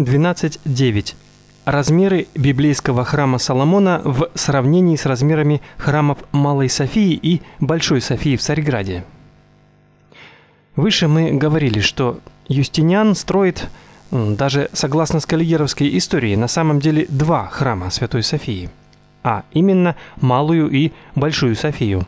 12.9. Размеры библейского храма Соломона в сравнении с размерами храмов Малой Софии и Большой Софии в Царьграде. Выше мы говорили, что Юстиниан строит даже согласно скаллигеровской истории на самом деле два храма Святой Софии, а именно Малую и Большую Софию.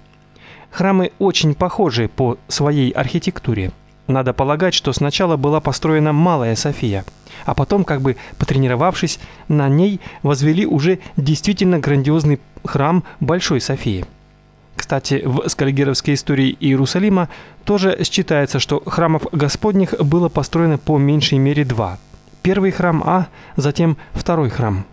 Храмы очень похожи по своей архитектуре. Надо полагать, что сначала была построена Малая София, а потом, как бы потренировавшись, на ней возвели уже действительно грандиозный храм Большой Софии. Кстати, в скальгеровской истории Иерусалима тоже считается, что храмов Господних было построено по меньшей мере два. Первый храм, а затем второй храм.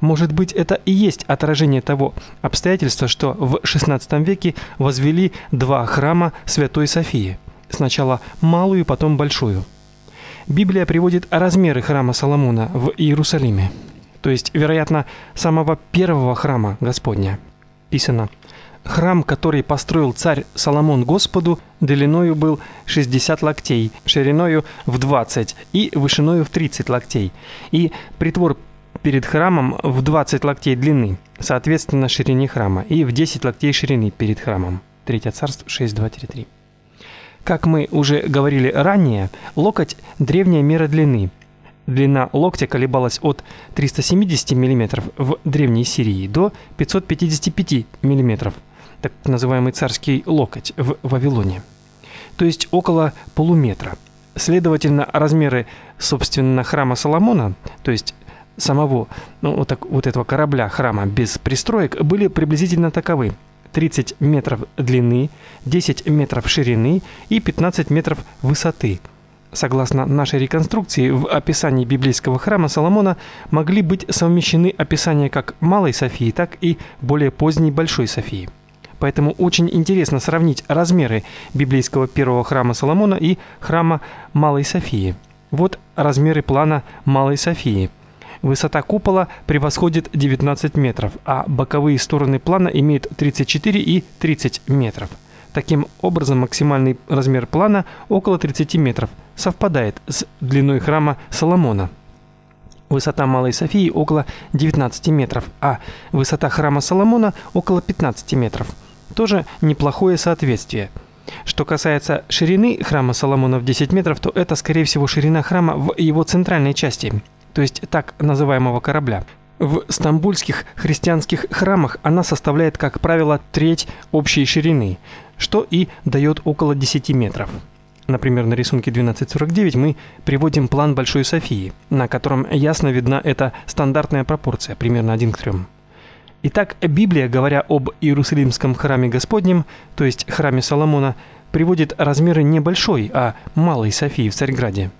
Может быть, это и есть отражение того обстоятельства, что в XVI веке возвели два храма Святой Софии – сначала малую, потом большую. Библия приводит размеры храма Соломона в Иерусалиме, то есть, вероятно, самого первого храма Господня. Писано: Храм, который построил царь Соломон Господу, длиною был 60 локтей, шириною в 20 и вышиною в 30 локтей, и притвор перед храмом в 20 локтей длины, соответственно ширине храма, и в 10 локтей ширины перед храмом. 3 Царств 6:2-3. Как мы уже говорили ранее, локоть древняя мера длины. Длина локтя колебалась от 370 мм в древней Сирии до 555 мм, так называемый царский локоть в Вавилоне. То есть около полуметра. Следовательно, размеры собственно храма Соломона, то есть самого ну, вот, так, вот этого корабля храма без пристроек, были приблизительно таковы: 30 метров длины, 10 метров ширины и 15 метров высоты. Согласно нашей реконструкции, в описании библейского храма Соломона могли быть совмещены описания как Малой Софии, так и более поздней Большой Софии. Поэтому очень интересно сравнить размеры библейского первого храма Соломона и храма Малой Софии. Вот размеры плана Малой Софии – Высота купола превосходит 19 метров, а боковые стороны плана имеют 34 и 30 метров. Таким образом, максимальный размер плана около 30 метров, совпадает с длиной храма Соломона. Высота Малой Софии около 19 метров, а высота храма Соломона около 15 метров. Тоже неплохое соответствие. Что касается ширины храма Соломона в 10 метров, то это скорее всего ширина храма в его центральной части то есть так называемого корабля. В стамбульских христианских храмах она составляет, как правило, треть общей ширины, что и дает около 10 метров. Например, на рисунке 1249 мы приводим план Большой Софии, на котором ясно видна эта стандартная пропорция, примерно 1 к 3. Итак, Библия, говоря об Иерусалимском храме Господнем, то есть храме Соломона, приводит размеры не большой, а малой Софии в Царьграде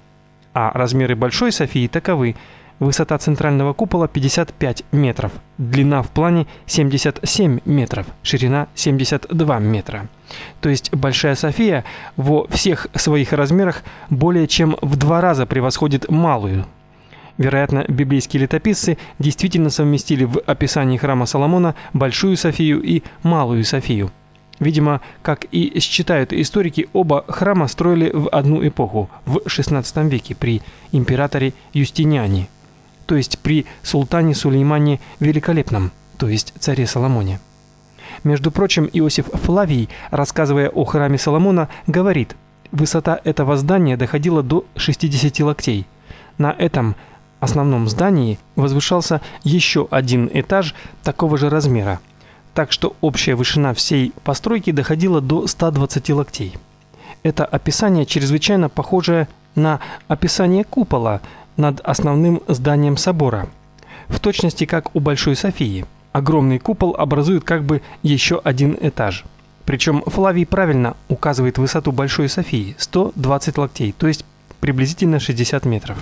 а размеры Большой Софии таковы: высота центрального купола 55 метров, длина в плане 77 метров, ширина 72 метра. То есть Большая София во всех своих размерах более чем в два раза превосходит Малую. Вероятно, библейские летописцы действительно совместили в описании храма Соломона Большую Софию и Малую Софию. Видимо, как и считают историки, оба храма строили в одну эпоху, в XVI веке при императоре Юстиниане, то есть при султане Сулеймане Великолепном, то есть царе Соломоне. Между прочим, Иосиф Флавий, рассказывая о храме Соломона, говорит: высота этого здания доходила до 60 локтей. На этом основном здании возвышался еще один этаж такого же размера так что общая вышина всей постройки доходила до 120 локтей. Это описание чрезвычайно похоже на описание купола над основным зданием собора. В точности как у Большой Софии. Огромный купол образует как бы еще один этаж. Причем Флавий правильно указывает высоту Большой Софии 120 локтей, то есть приблизительно 60 метров.